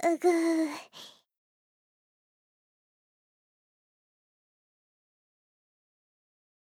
うぐ